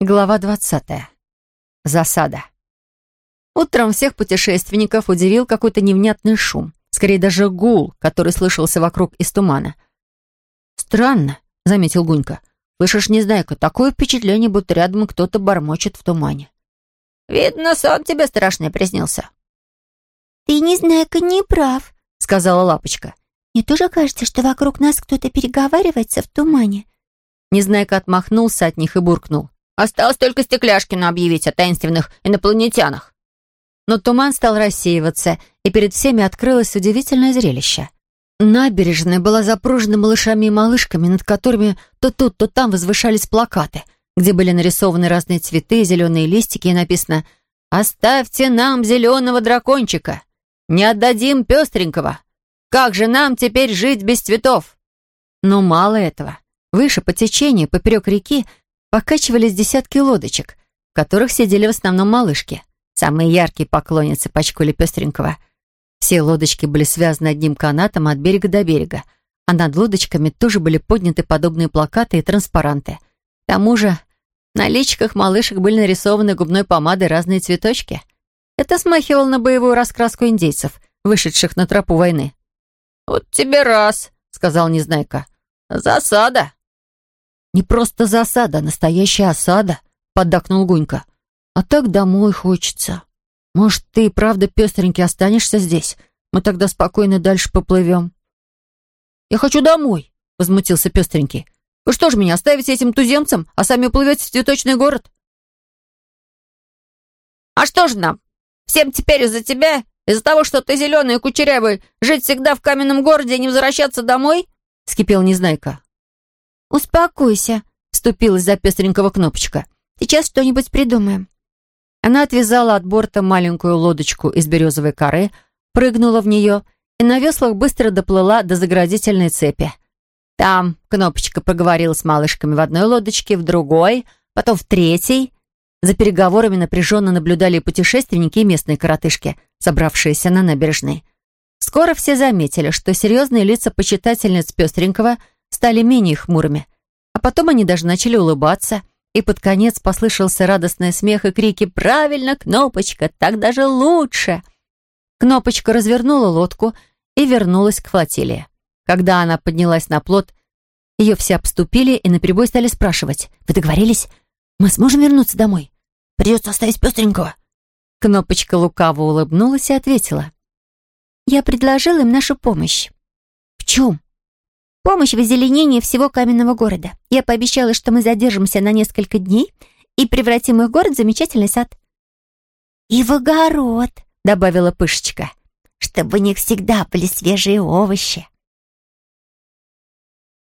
Глава двадцатая. Засада. Утром всех путешественников удивил какой-то невнятный шум, скорее даже гул, который слышался вокруг из тумана. «Странно», — заметил Гунька. «Слышишь, Незнайка, такое впечатление, будто рядом кто-то бормочет в тумане». «Видно, сон тебе страшный приснился». «Ты, Незнайка, не прав», — сказала Лапочка. «Мне тоже кажется, что вокруг нас кто-то переговаривается в тумане». Незнайка отмахнулся от них и буркнул. Осталось только Стекляшкину объявить о таинственных инопланетянах. Но туман стал рассеиваться, и перед всеми открылось удивительное зрелище. Набережная была запружена малышами и малышками, над которыми то тут, то там возвышались плакаты, где были нарисованы разные цветы, зеленые листики, и написано «Оставьте нам зеленого дракончика! Не отдадим пестренького! Как же нам теперь жить без цветов?» Но мало этого. Выше по течению, поперек реки, покачивались десятки лодочек, в которых сидели в основном малышки, самые яркие поклонницы пачкули пестренького. Все лодочки были связаны одним канатом от берега до берега, а над лодочками тоже были подняты подобные плакаты и транспаранты. К тому же на личиках малышек были нарисованы губной помадой разные цветочки. Это смахивало на боевую раскраску индейцев, вышедших на тропу войны. «Вот тебе раз», — сказал Незнайка. «Засада». «Не просто засада, а настоящая осада», — поддакнул Гунька. «А так домой хочется. Может, ты и правда, пестренький, останешься здесь? Мы тогда спокойно дальше поплывем». «Я хочу домой», — возмутился пестренький. «Вы что ж меня оставите этим туземцам, а сами уплывете в цветочный город?» «А что же нам? Всем теперь из-за тебя, из-за того, что ты зеленый и кучерявый, жить всегда в каменном городе и не возвращаться домой?» — скипел Незнайка. «Успокойся», — вступилась за пестренького кнопочка. «Сейчас что-нибудь придумаем». Она отвязала от борта маленькую лодочку из березовой коры, прыгнула в нее и на веслах быстро доплыла до заградительной цепи. Там кнопочка проговорила с малышками в одной лодочке, в другой, потом в третьей. За переговорами напряженно наблюдали путешественники и местные коротышки, собравшиеся на набережной. Скоро все заметили, что серьезные лица почитательниц пестренького — стали менее хмурыми. А потом они даже начали улыбаться, и под конец послышался радостный смех и крики «Правильно, Кнопочка, так даже лучше!» Кнопочка развернула лодку и вернулась к флотилии. Когда она поднялась на плот, ее все обступили и наперебой стали спрашивать «Вы договорились? Мы сможем вернуться домой? Придется оставить пестренького». Кнопочка лукаво улыбнулась и ответила «Я предложил им нашу помощь». «В чем?» Помощь в озеленении всего каменного города. Я пообещала, что мы задержимся на несколько дней и превратим их город в замечательный сад. «И в огород», — добавила Пышечка, «чтобы у них всегда были свежие овощи».